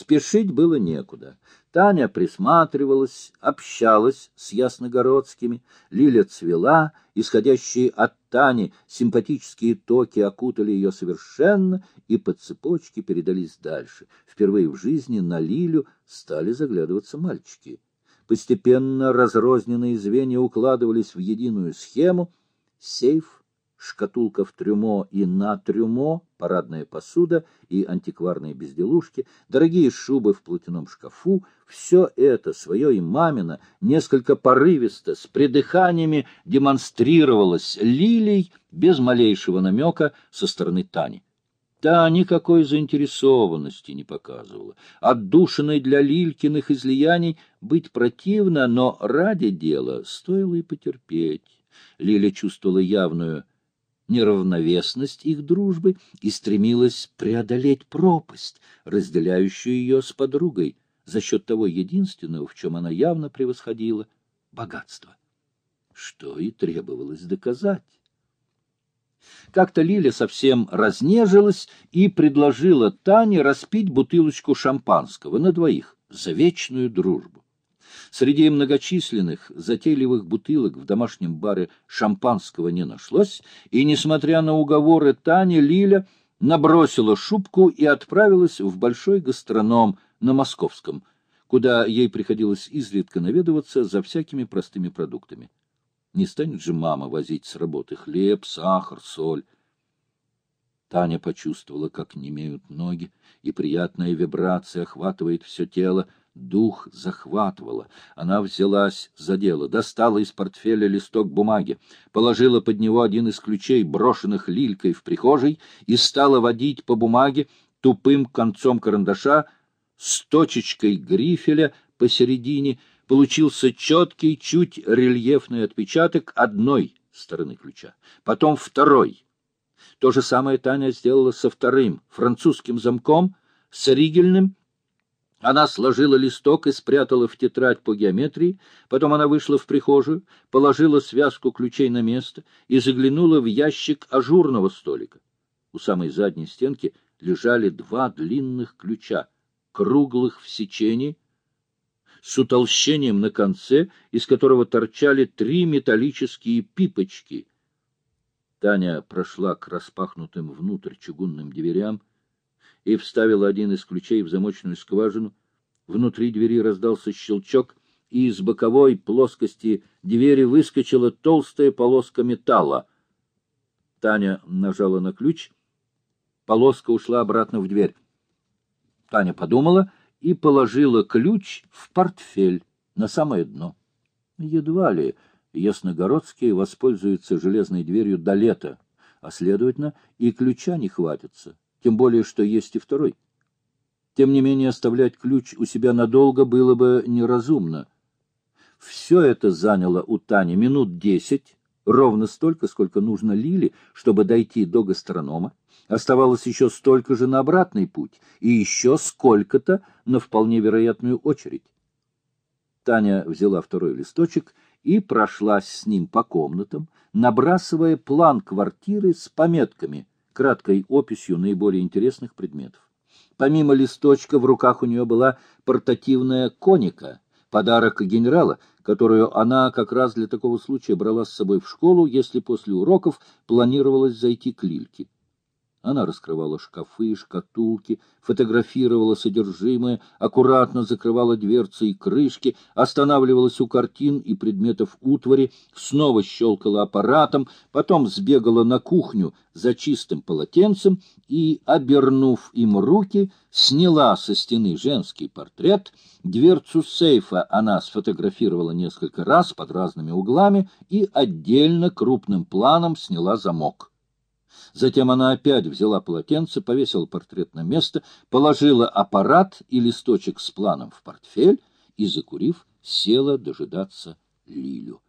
Спешить было некуда. Таня присматривалась, общалась с ясногородскими, Лиля цвела, исходящие от Тани симпатические токи окутали ее совершенно и по цепочке передались дальше. Впервые в жизни на Лилю стали заглядываться мальчики. Постепенно разрозненные звенья укладывались в единую схему. Сейф шкатулка в трюмо и на трюмо, парадная посуда и антикварные безделушки, дорогие шубы в платяном шкафу — все это, свое и мамино, несколько порывисто, с придыханиями демонстрировалось лилий без малейшего намека со стороны Тани. Та никакой заинтересованности не показывала. Отдушиной для Лилькиных излияний быть противно, но ради дела стоило и потерпеть. Лиля чувствовала явную неравновесность их дружбы и стремилась преодолеть пропасть, разделяющую ее с подругой, за счет того единственного, в чем она явно превосходила — богатство. Что и требовалось доказать. Как-то Лиля совсем разнежилась и предложила Тане распить бутылочку шампанского на двоих за вечную дружбу. Среди многочисленных затейливых бутылок в домашнем баре шампанского не нашлось, и, несмотря на уговоры Тани, Лиля набросила шубку и отправилась в большой гастроном на Московском, куда ей приходилось изредка наведываться за всякими простыми продуктами. Не станет же мама возить с работы хлеб, сахар, соль. Таня почувствовала, как немеют ноги, и приятная вибрация охватывает все тело, Дух захватывало. Она взялась за дело, достала из портфеля листок бумаги, положила под него один из ключей, брошенных лилькой в прихожей, и стала водить по бумаге тупым концом карандаша с точечкой грифеля посередине. Получился четкий, чуть рельефный отпечаток одной стороны ключа, потом второй. То же самое Таня сделала со вторым, французским замком, с ригельным она сложила листок и спрятала в тетрадь по геометрии, потом она вышла в прихожую, положила связку ключей на место и заглянула в ящик ажурного столика. У самой задней стенки лежали два длинных ключа, круглых в сечении, с утолщением на конце, из которого торчали три металлические пипочки. Таня прошла к распахнутым внутрь чугунным дверям, и вставил один из ключей в замочную скважину. Внутри двери раздался щелчок, и из боковой плоскости двери выскочила толстая полоска металла. Таня нажала на ключ. Полоска ушла обратно в дверь. Таня подумала и положила ключ в портфель на самое дно. Едва ли ясногородские воспользуются железной дверью до лета, а, следовательно, и ключа не хватится тем более, что есть и второй. Тем не менее, оставлять ключ у себя надолго было бы неразумно. Все это заняло у Тани минут десять, ровно столько, сколько нужно Лиле, чтобы дойти до гастронома. Оставалось еще столько же на обратный путь, и еще сколько-то на вполне вероятную очередь. Таня взяла второй листочек и прошлась с ним по комнатам, набрасывая план квартиры с пометками краткой описью наиболее интересных предметов. Помимо листочка в руках у нее была портативная коника, подарок генерала, которую она как раз для такого случая брала с собой в школу, если после уроков планировалось зайти к Лильке. Она раскрывала шкафы, шкатулки, фотографировала содержимое, аккуратно закрывала дверцы и крышки, останавливалась у картин и предметов утвари, снова щелкала аппаратом, потом сбегала на кухню за чистым полотенцем и, обернув им руки, сняла со стены женский портрет. Дверцу сейфа она сфотографировала несколько раз под разными углами и отдельно крупным планом сняла замок. Затем она опять взяла полотенце, повесила портрет на место, положила аппарат и листочек с планом в портфель и, закурив, села дожидаться Лилю.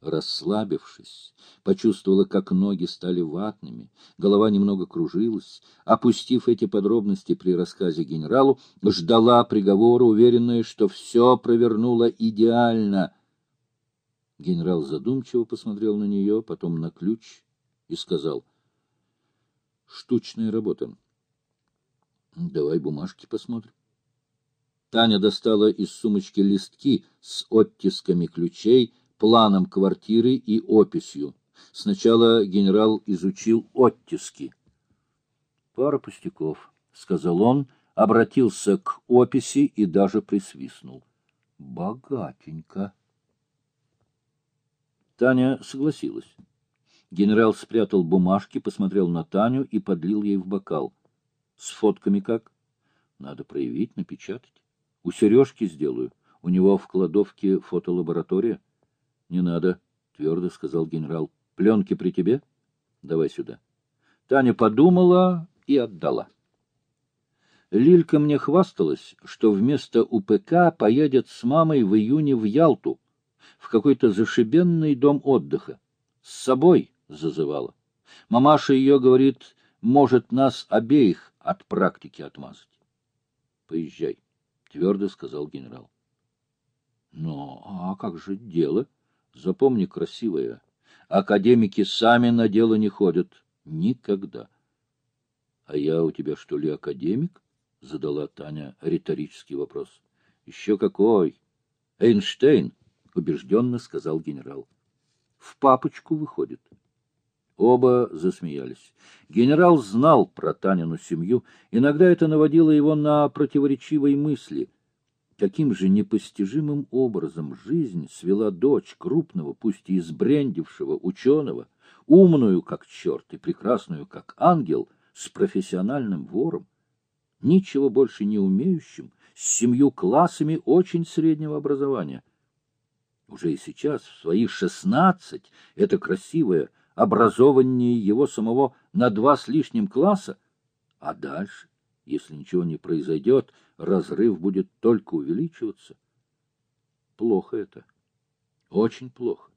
Расслабившись, почувствовала, как ноги стали ватными, голова немного кружилась. Опустив эти подробности при рассказе генералу, ждала приговора, уверенная, что все провернула идеально. Генерал задумчиво посмотрел на нее, потом на ключ — и сказал, «Штучная работа. Давай бумажки посмотрим. Таня достала из сумочки листки с оттисками ключей, планом квартиры и описью. Сначала генерал изучил оттиски. «Пара пустяков», — сказал он, обратился к описи и даже присвистнул. «Богатенько». Таня согласилась. Генерал спрятал бумажки, посмотрел на Таню и подлил ей в бокал. С фотками как? Надо проявить, напечатать. У Сережки сделаю. У него в кладовке фотолаборатория. Не надо, твердо сказал генерал. Пленки при тебе? Давай сюда. Таня подумала и отдала. Лилька мне хвасталась, что вместо УПК поедет с мамой в июне в Ялту, в какой-то зашибенный дом отдыха. С собой зазывала. Мамаша ее, говорит, может нас обеих от практики отмазать. — Поезжай, — твердо сказал генерал. — Ну, а как же дело? Запомни, красивое. Академики сами на дело не ходят. Никогда. — А я у тебя, что ли, академик? — задала Таня риторический вопрос. — Еще какой! — Эйнштейн, — убежденно сказал генерал. — В папочку выходит. — Оба засмеялись. Генерал знал про Танину семью. Иногда это наводило его на противоречивые мысли. Каким же непостижимым образом жизнь свела дочь крупного, пусть и избрендившего ученого, умную как черт и прекрасную как ангел, с профессиональным вором, ничего больше не умеющим, с семью классами очень среднего образования. Уже и сейчас, в свои шестнадцать, эта красивая, образованнее его самого на два с лишним класса, а дальше, если ничего не произойдет, разрыв будет только увеличиваться. Плохо это. Очень плохо.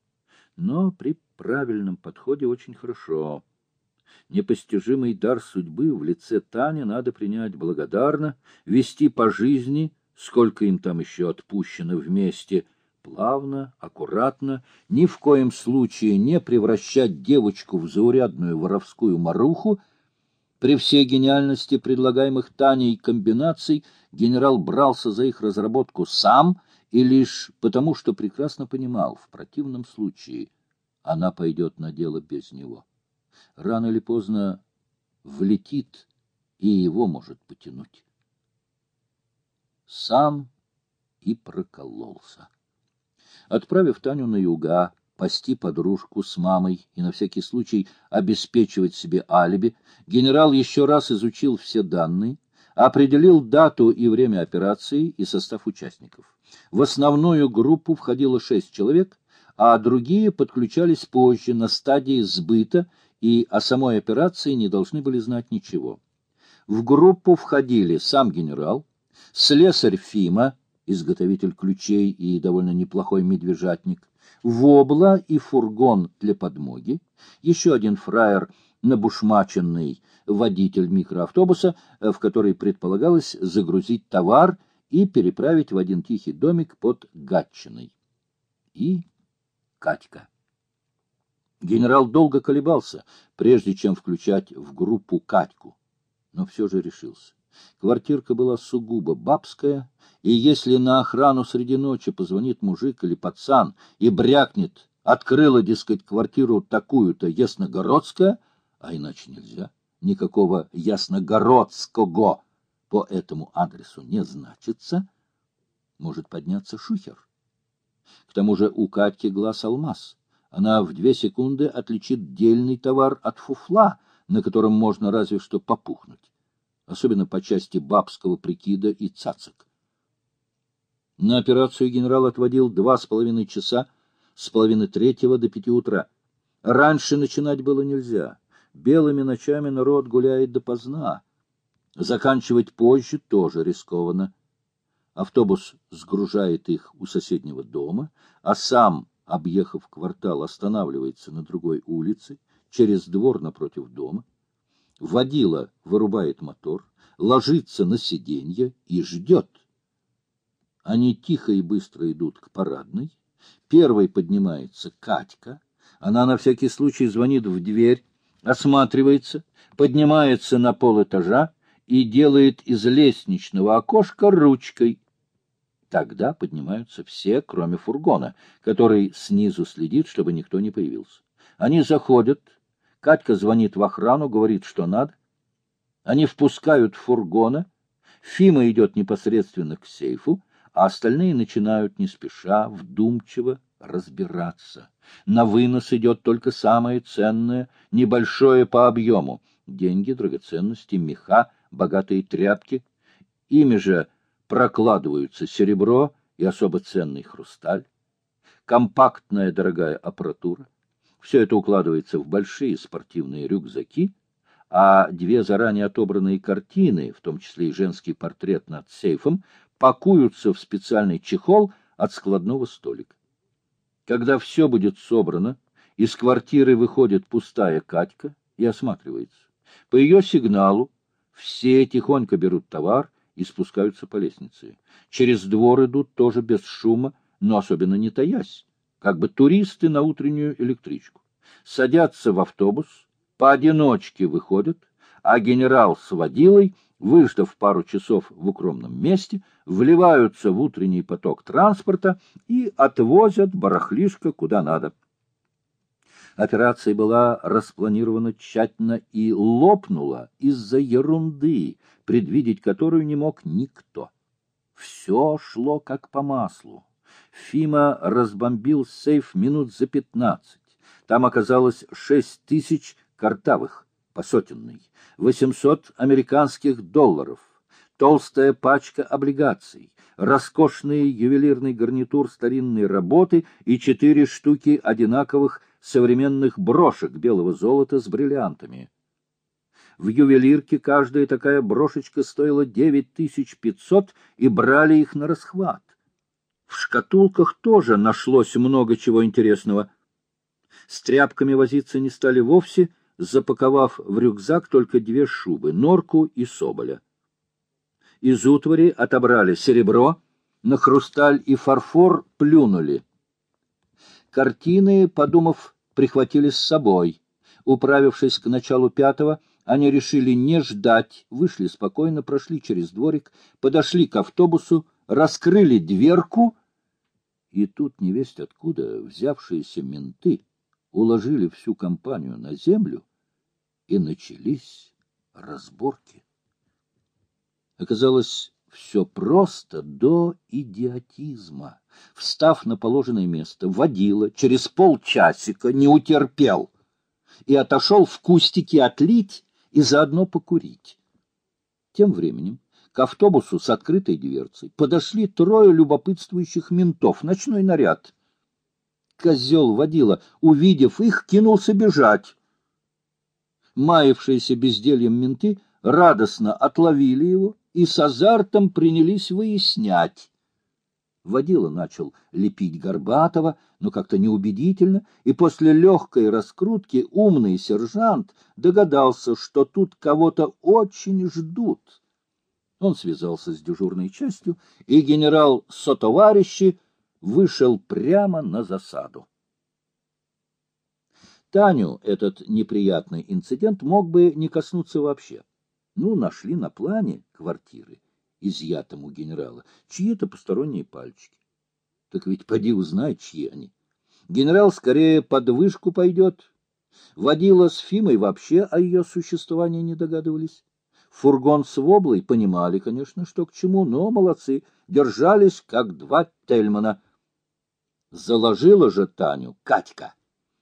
Но при правильном подходе очень хорошо. Непостижимый дар судьбы в лице Тани надо принять благодарно, вести по жизни, сколько им там еще отпущено вместе — плавно, аккуратно, ни в коем случае не превращать девочку в заурядную воровскую маруху. При всей гениальности предлагаемых Таней комбинаций генерал брался за их разработку сам и лишь потому, что прекрасно понимал, в противном случае она пойдет на дело без него. Рано или поздно влетит и его может потянуть. Сам и прокололся. Отправив Таню на юга, пасти подружку с мамой и на всякий случай обеспечивать себе алиби, генерал еще раз изучил все данные, определил дату и время операции и состав участников. В основную группу входило шесть человек, а другие подключались позже, на стадии сбыта, и о самой операции не должны были знать ничего. В группу входили сам генерал, слесарь Фима, изготовитель ключей и довольно неплохой медвежатник, вобла и фургон для подмоги, еще один фраер, набушмаченный водитель микроавтобуса, в который предполагалось загрузить товар и переправить в один тихий домик под Гатчиной. И Катька. Генерал долго колебался, прежде чем включать в группу Катьку, но все же решился. Квартирка была сугубо бабская, и если на охрану среди ночи позвонит мужик или пацан и брякнет, открыла, дескать, квартиру такую-то ясногородская, а иначе нельзя, никакого ясногородского по этому адресу не значится, может подняться шухер. К тому же у Катьки глаз алмаз. Она в две секунды отличит дельный товар от фуфла, на котором можно разве что попухнуть особенно по части бабского прикида и цацок. На операцию генерал отводил два с половиной часа, с половины третьего до пяти утра. Раньше начинать было нельзя. Белыми ночами народ гуляет допоздна. Заканчивать позже тоже рискованно. Автобус сгружает их у соседнего дома, а сам, объехав квартал, останавливается на другой улице, через двор напротив дома. Водила вырубает мотор, ложится на сиденье и ждет. Они тихо и быстро идут к парадной. Первой поднимается Катька. Она на всякий случай звонит в дверь, осматривается, поднимается на пол этажа и делает из лестничного окошка ручкой. Тогда поднимаются все, кроме фургона, который снизу следит, чтобы никто не появился. Они заходят, Катька звонит в охрану, говорит, что надо. Они впускают фургона, Фима идет непосредственно к сейфу, а остальные начинают не спеша, вдумчиво разбираться. На вынос идет только самое ценное, небольшое по объему — деньги, драгоценности, меха, богатые тряпки. Ими же прокладываются серебро и особо ценный хрусталь, компактная дорогая аппаратура. Все это укладывается в большие спортивные рюкзаки, а две заранее отобранные картины, в том числе и женский портрет над сейфом, пакуются в специальный чехол от складного столика. Когда все будет собрано, из квартиры выходит пустая Катька и осматривается. По ее сигналу все тихонько берут товар и спускаются по лестнице. Через двор идут тоже без шума, но особенно не таясь, как бы туристы на утреннюю электричку. Садятся в автобус, поодиночке выходят, а генерал с водилой, выждав пару часов в укромном месте, вливаются в утренний поток транспорта и отвозят барахлишко куда надо. Операция была распланирована тщательно и лопнула из-за ерунды, предвидеть которую не мог никто. Все шло как по маслу. Фима разбомбил сейф минут за пятнадцать. Там оказалось шесть тысяч картавых, по сотенной, восемьсот американских долларов, толстая пачка облигаций, роскошный ювелирный гарнитур старинной работы и четыре штуки одинаковых современных брошек белого золота с бриллиантами. В ювелирке каждая такая брошечка стоила 9500, и брали их на расхват. В шкатулках тоже нашлось много чего интересного. С тряпками возиться не стали вовсе, запаковав в рюкзак только две шубы — норку и соболя. Из утвари отобрали серебро, на хрусталь и фарфор плюнули. Картины, подумав, прихватили с собой. Управившись к началу пятого, они решили не ждать, вышли спокойно, прошли через дворик, подошли к автобусу, раскрыли дверку, и тут невесть откуда взявшиеся менты уложили всю компанию на землю, и начались разборки. Оказалось, все просто до идиотизма. Встав на положенное место, водила через полчасика не утерпел и отошел в кустики отлить и заодно покурить. Тем временем к автобусу с открытой дверцей подошли трое любопытствующих ментов, ночной наряд. Козел водила, увидев их, кинулся бежать. Маявшиеся бездельем менты радостно отловили его и с азартом принялись выяснять. Водила начал лепить Горбатова, но как-то неубедительно, и после легкой раскрутки умный сержант догадался, что тут кого-то очень ждут. Он связался с дежурной частью, и генерал сотоварищи вышел прямо на засаду. Таню этот неприятный инцидент мог бы не коснуться вообще. Ну, нашли на плане квартиры, изъятом у генерала, чьи-то посторонние пальчики. Так ведь поди узнай, чьи они. Генерал скорее под вышку пойдет. Водила с Фимой вообще о ее существовании не догадывались. Фургон с Воблой понимали, конечно, что к чему, но молодцы, держались, как два тельмана. Заложила же Таню Катька.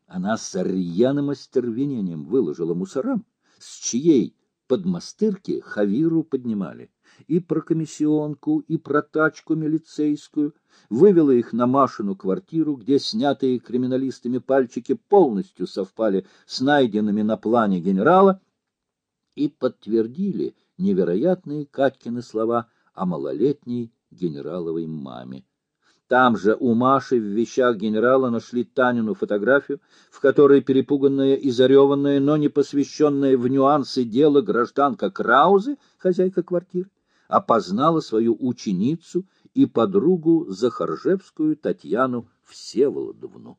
Она с рьяным остервенением выложила мусорам, с чьей подмастырки Хавиру поднимали. И про комиссионку, и про тачку милицейскую. Вывела их на Машину квартиру, где снятые криминалистами пальчики полностью совпали с найденными на плане генерала, и подтвердили невероятные Катькины слова о малолетней генераловой маме. Там же у Маши в вещах генерала нашли Танину фотографию, в которой перепуганная и зареванная, но не посвященная в нюансы дела гражданка Краузе, хозяйка квартиры, опознала свою ученицу и подругу Захаржевскую Татьяну Всеволодовну.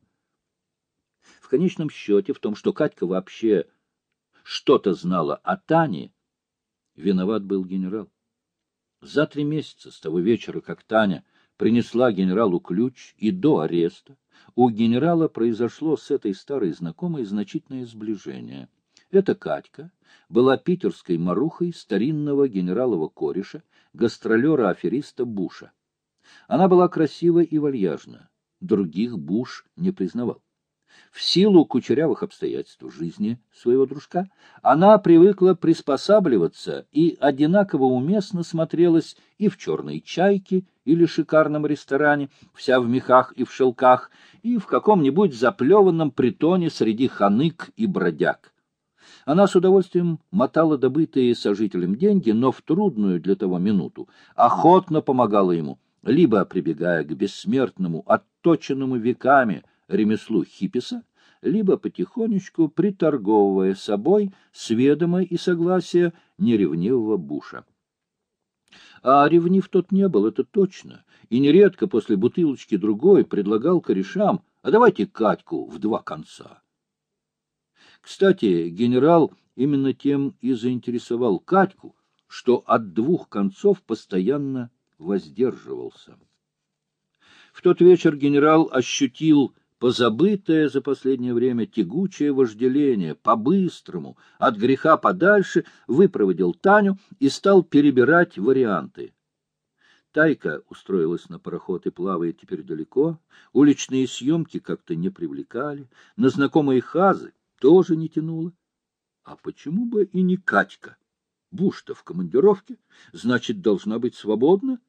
В конечном счете, в том, что Катька вообще что-то знала о Тане, Виноват был генерал. За три месяца с того вечера, как Таня принесла генералу ключ, и до ареста у генерала произошло с этой старой знакомой значительное сближение. Эта Катька была питерской марухой старинного генералова кореша, гастролера-афериста Буша. Она была красива и вальяжна, других Буш не признавал. В силу кучерявых обстоятельств жизни своего дружка она привыкла приспосабливаться и одинаково уместно смотрелась и в «Черной чайке» или шикарном ресторане, вся в мехах и в шелках, и в каком-нибудь заплеванном притоне среди ханык и бродяг. Она с удовольствием мотала добытые сожителем деньги, но в трудную для того минуту охотно помогала ему, либо прибегая к бессмертному, отточенному веками ремеслу хиписа, либо потихонечку приторговывая собой с и согласия неревнивого Буша. А ревнив тот не был, это точно, и нередко после бутылочки другой предлагал корешам, а давайте Катьку в два конца. Кстати, генерал именно тем и заинтересовал Катьку, что от двух концов постоянно воздерживался. В тот вечер генерал ощутил позабытое за последнее время тягучее вожделение, по-быстрому, от греха подальше, выпроводил Таню и стал перебирать варианты. Тайка устроилась на пароход и плавает теперь далеко, уличные съемки как-то не привлекали, на знакомые хазы тоже не тянуло. А почему бы и не Катька? Буш-то в командировке, значит, должна быть свободна.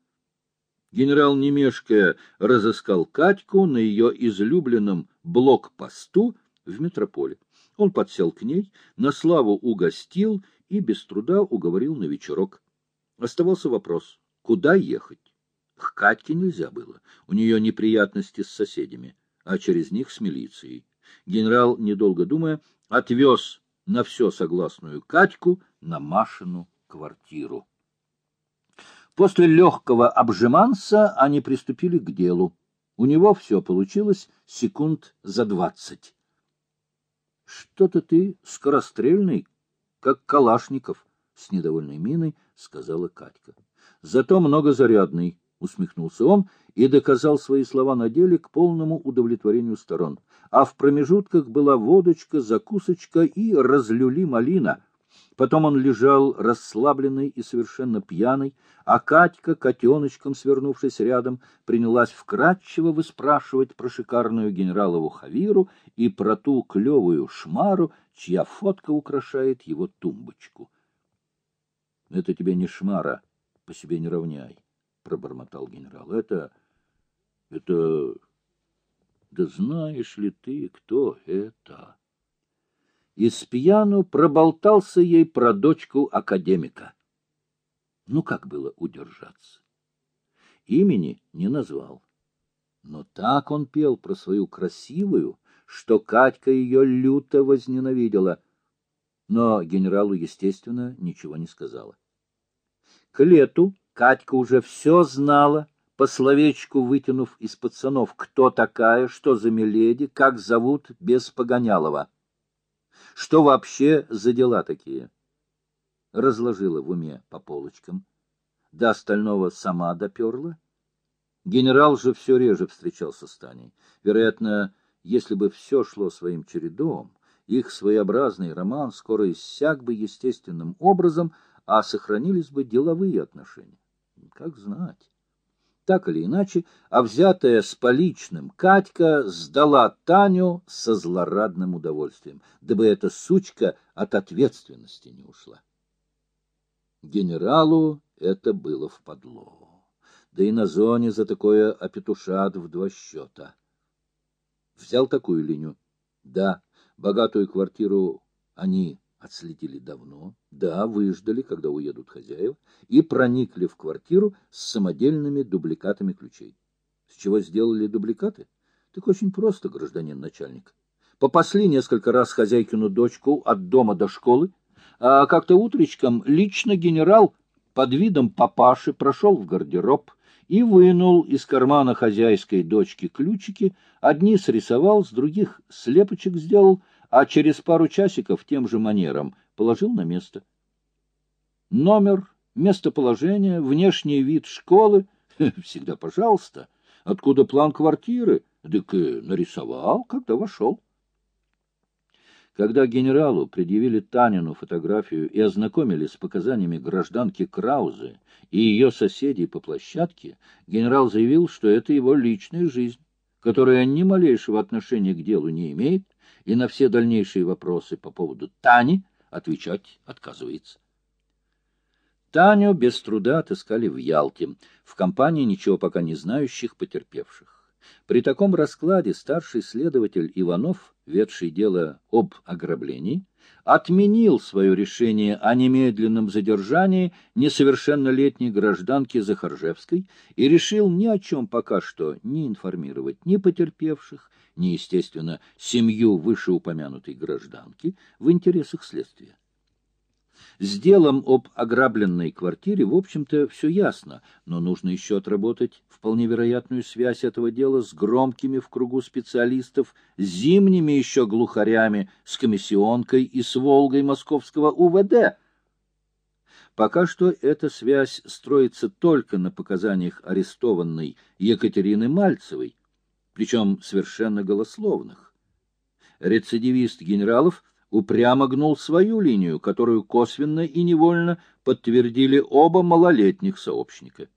Генерал, немешкая, разыскал Катьку на ее излюбленном блокпосту в метрополе. Он подсел к ней, на славу угостил и без труда уговорил на вечерок. Оставался вопрос, куда ехать? К Катьке нельзя было, у нее неприятности с соседями, а через них с милицией. Генерал, недолго думая, отвез на все согласную Катьку на Машину квартиру. После легкого обжиманса они приступили к делу. У него все получилось секунд за двадцать. — Что-то ты скорострельный, как Калашников, — с недовольной миной сказала Катька. — Зато многозарядный, — усмехнулся он и доказал свои слова на деле к полному удовлетворению сторон. А в промежутках была водочка, закусочка и разлюли малина — Потом он лежал расслабленный и совершенно пьяный, а Катька, котеночком свернувшись рядом, принялась вкратчиво выспрашивать про шикарную генералову Хавиру и про ту клевую шмару, чья фотка украшает его тумбочку. — Это тебе не шмара, по себе не равняй, — пробормотал генерал. — Это... это... Да знаешь ли ты, кто это? И с пьяну проболтался ей про дочку академика. Ну, как было удержаться? Имени не назвал. Но так он пел про свою красивую, что Катька ее люто возненавидела. Но генералу, естественно, ничего не сказала. К лету Катька уже все знала, по словечку вытянув из пацанов, кто такая, что за миледи, как зовут без Погонялова. Что вообще за дела такие? Разложила в уме по полочкам. До остального сама доперла. Генерал же все реже встречался с Таней. Вероятно, если бы все шло своим чередом, их своеобразный роман скоро иссяк бы естественным образом, а сохранились бы деловые отношения. Как знать. Так или иначе, а взятая с поличным Катька сдала Таню со злорадным удовольствием, дабы эта сучка от ответственности не ушла. Генералу это было впадло. Да и на зоне за такое опетушат в два счета. Взял такую линию. Да, богатую квартиру они отследили давно, да, выждали, когда уедут хозяева, и проникли в квартиру с самодельными дубликатами ключей. С чего сделали дубликаты? Так очень просто, гражданин начальник. Попасли несколько раз хозяйкину дочку от дома до школы, а как-то утречком лично генерал под видом папаши прошел в гардероб и вынул из кармана хозяйской дочки ключики, одни срисовал, с других слепочек сделал — а через пару часиков тем же манером положил на место. Номер, местоположение, внешний вид школы — всегда пожалуйста. Откуда план квартиры? Дык нарисовал, когда вошел. Когда генералу предъявили Танину фотографию и ознакомили с показаниями гражданки Краузе и ее соседей по площадке, генерал заявил, что это его личная жизнь, которая ни малейшего отношения к делу не имеет, и на все дальнейшие вопросы по поводу Тани отвечать отказывается. Таню без труда отыскали в Ялте, в компании ничего пока не знающих потерпевших. При таком раскладе старший следователь Иванов, ведший дело об ограблении, отменил свое решение о немедленном задержании несовершеннолетней гражданки Захаржевской и решил ни о чем пока что не информировать ни потерпевших, ни, естественно, семью вышеупомянутой гражданки в интересах следствия. С делом об ограбленной квартире, в общем-то, все ясно, но нужно еще отработать вполне вероятную связь этого дела с громкими в кругу специалистов, зимними еще глухарями, с комиссионкой и с Волгой московского УВД. Пока что эта связь строится только на показаниях арестованной Екатерины Мальцевой, причем совершенно голословных. Рецидивист генералов — упрямо гнул свою линию, которую косвенно и невольно подтвердили оба малолетних сообщника.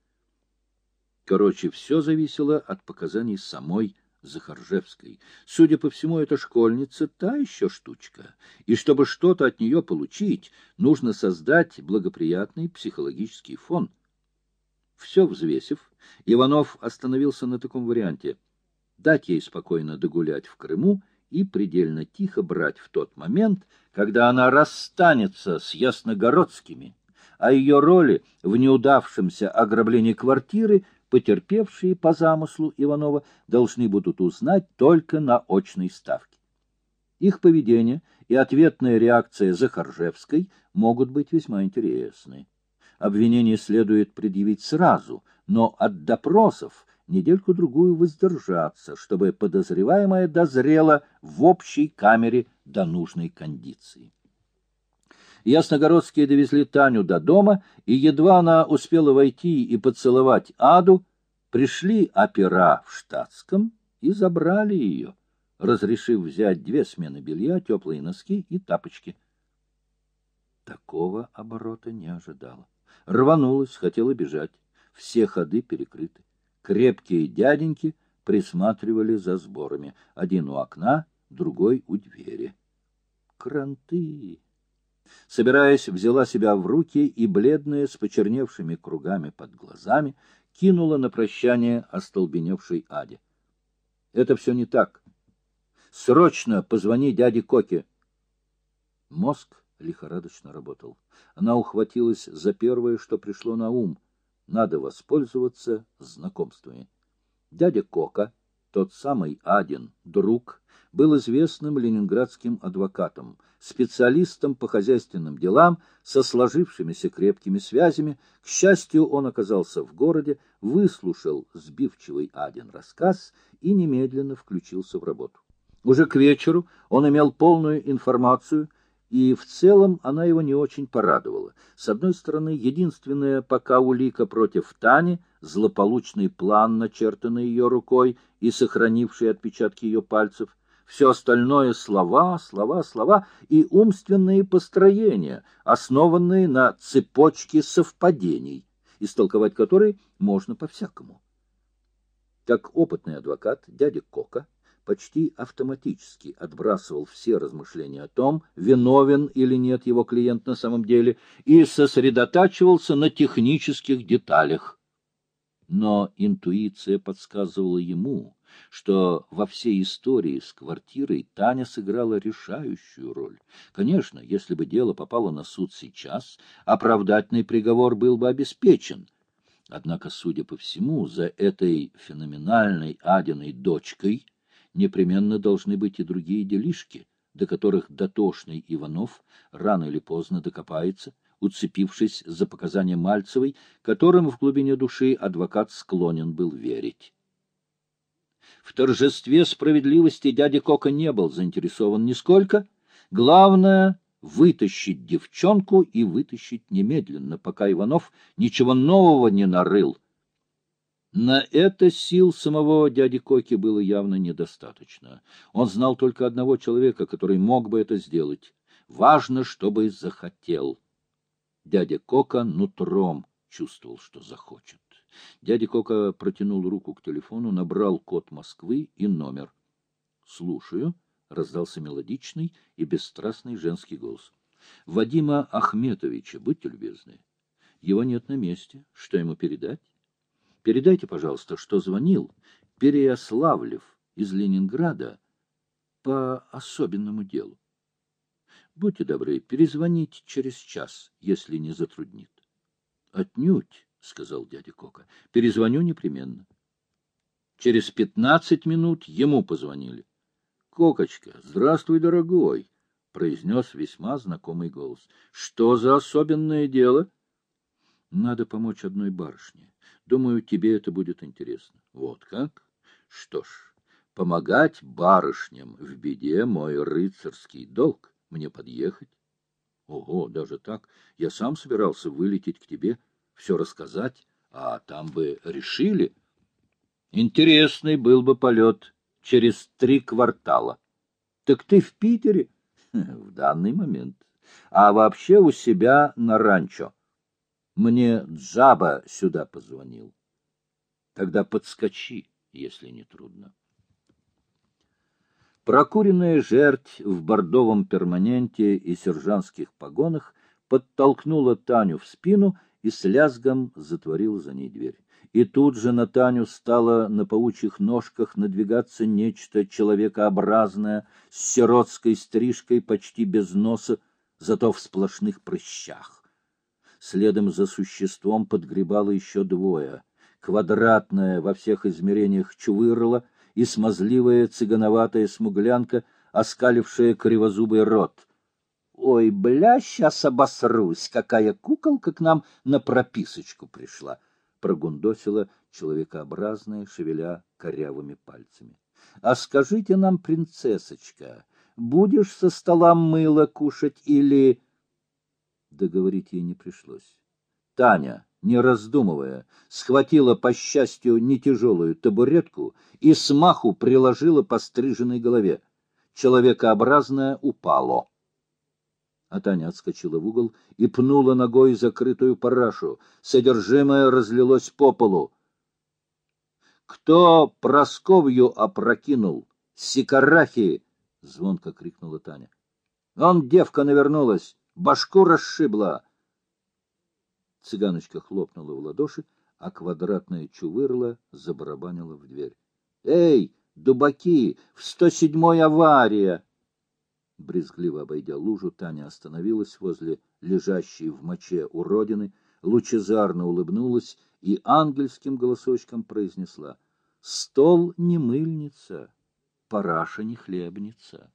Короче, все зависело от показаний самой Захаржевской. Судя по всему, эта школьница та еще штучка, и чтобы что-то от нее получить, нужно создать благоприятный психологический фон. Все взвесив, Иванов остановился на таком варианте — дать ей спокойно догулять в Крыму и предельно тихо брать в тот момент, когда она расстанется с ясногородскими, а ее роли в неудавшемся ограблении квартиры потерпевшие по замыслу Иванова должны будут узнать только на очной ставке. Их поведение и ответная реакция Захаржевской могут быть весьма интересны. Обвинение следует предъявить сразу, но от допросов недельку-другую воздержаться, чтобы подозреваемая дозрела в общей камере до нужной кондиции. Ясногородские довезли Таню до дома, и едва она успела войти и поцеловать Аду, пришли опера в штатском и забрали ее, разрешив взять две смены белья, теплые носки и тапочки. Такого оборота не ожидала. Рванулась, хотела бежать. Все ходы перекрыты. Крепкие дяденьки присматривали за сборами. Один у окна, другой у двери. Кранты! Собираясь, взяла себя в руки и, бледная, с почерневшими кругами под глазами, кинула на прощание остолбеневшей Аде. — Это все не так. Срочно позвони дяде Коке. Мозг лихорадочно работал. Она ухватилась за первое, что пришло на ум — надо воспользоваться знакомствами. Дядя Кока, тот самый Адин, друг, был известным ленинградским адвокатом, специалистом по хозяйственным делам, со сложившимися крепкими связями. К счастью, он оказался в городе, выслушал сбивчивый Адин рассказ и немедленно включился в работу. Уже к вечеру он имел полную информацию и в целом она его не очень порадовала. С одной стороны, единственная пока улика против Тани, злополучный план, начертанный ее рукой и сохранивший отпечатки ее пальцев, все остальное — слова, слова, слова и умственные построения, основанные на цепочке совпадений, истолковать которые можно по-всякому. Как опытный адвокат дядя Кока — почти автоматически отбрасывал все размышления о том, виновен или нет его клиент на самом деле, и сосредотачивался на технических деталях. Но интуиция подсказывала ему, что во всей истории с квартирой Таня сыграла решающую роль. Конечно, если бы дело попало на суд сейчас, оправдательный приговор был бы обеспечен. Однако, судя по всему, за этой феноменальной Адиной дочкой — непременно должны быть и другие делишки, до которых дотошный Иванов рано или поздно докопается, уцепившись за показания Мальцевой, которым в глубине души адвокат склонен был верить. В торжестве справедливости дядя Кока не был заинтересован нисколько. Главное вытащить девчонку и вытащить немедленно, пока Иванов ничего нового не нарыл. На это сил самого дяди Коки было явно недостаточно. Он знал только одного человека, который мог бы это сделать. Важно, чтобы захотел. Дядя Кока нутром чувствовал, что захочет. Дядя Кока протянул руку к телефону, набрал код Москвы и номер. — Слушаю, — раздался мелодичный и бесстрастный женский голос. — Вадима Ахметовича, будьте любезны. Его нет на месте. Что ему передать? Передайте, пожалуйста, что звонил Переяславлев из Ленинграда по особенному делу. Будьте добры, перезвоните через час, если не затруднит. — Отнюдь, — сказал дядя Кока. — Перезвоню непременно. Через пятнадцать минут ему позвонили. — Кокочка, здравствуй, дорогой, — произнес весьма знакомый голос. — Что за особенное дело? — Надо помочь одной барышне. Думаю, тебе это будет интересно. — Вот как? Что ж, помогать барышням в беде — мой рыцарский долг. Мне подъехать? Ого, даже так? Я сам собирался вылететь к тебе, все рассказать, а там бы решили. Интересный был бы полет через три квартала. Так ты в Питере? В данный момент. А вообще у себя на ранчо. Мне Джаба сюда позвонил. Тогда подскочи, если не трудно. Прокуренная жерть в бордовом перманенте и сержантских погонах подтолкнула Таню в спину и с лязгом затворила за ней дверь. И тут же на Таню стало на паучьих ножках надвигаться нечто человекообразное с сиротской стрижкой почти без носа, зато в сплошных прыщах. Следом за существом подгребало еще двое. Квадратное во всех измерениях чувырло — и смазливая цыгановатая смуглянка, оскалившая кривозубый рот. «Ой, бля, сейчас обосрусь! Какая куколка к нам на прописочку пришла!» — прогундосила человекообразная, шевеля корявыми пальцами. — А скажите нам, принцессочка, будешь со стола мыло кушать или... Договорить ей не пришлось. Таня не раздумывая, схватила, по счастью, нетяжелую табуретку и смаху приложила по стриженной голове. Человекообразное упало. А Таня отскочила в угол и пнула ногой закрытую парашу. Содержимое разлилось по полу. «Кто Просковью опрокинул? Сикарахи!» — звонко крикнула Таня. «Он, девка, навернулась, башку расшибла!» Цыганочка хлопнула в ладоши, а квадратная чувырла забарабанила в дверь. — Эй, дубаки, в сто седьмой авария! Брезгливо обойдя лужу, Таня остановилась возле лежащей в моче уродины, лучезарно улыбнулась и ангельским голосочком произнесла — Стол не мыльница, параша не хлебница.